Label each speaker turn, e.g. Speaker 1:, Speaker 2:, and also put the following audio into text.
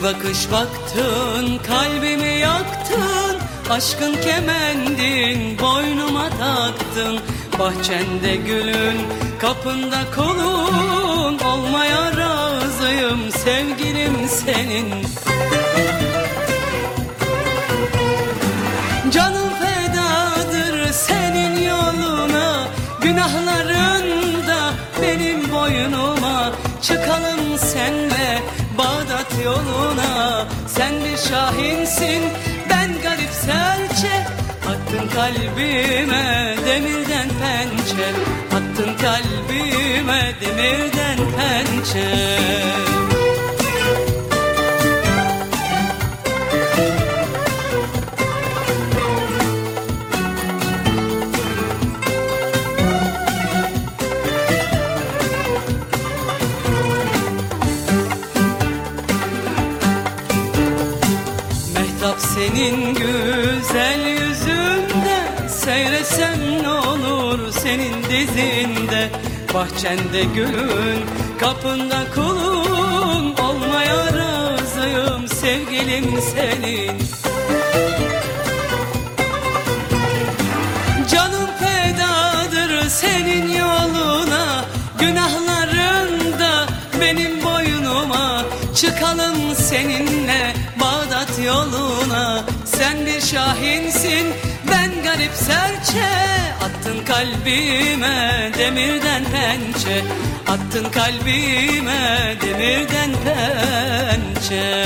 Speaker 1: Bir bakış baktın kalbimi yaktın Aşkın kemendin boynuma taktın. Bahçende gülün kapında kolun Olmaya razıyım sevgilim senin. Canım fedadır senin yoluna Günahların da benim boynuma. Çıkalım senle Bağdat yoluna. Sen bir şahinsin ben garip serçe. Attın kalbime demirden pençe. Attın kalbime demirden pençe Mehtap senin güzel yüzünde. Seyresem ne olur senin dizinde. Bahçende gülün kapında kulun. Olmaya razıyım sevgilim senin boynuma Çıkalım seninle Bağdat yoluna. Sen bir şahinsin ben garip serçe. Attın kalbime demirden pençe. Attın kalbime demirden pençe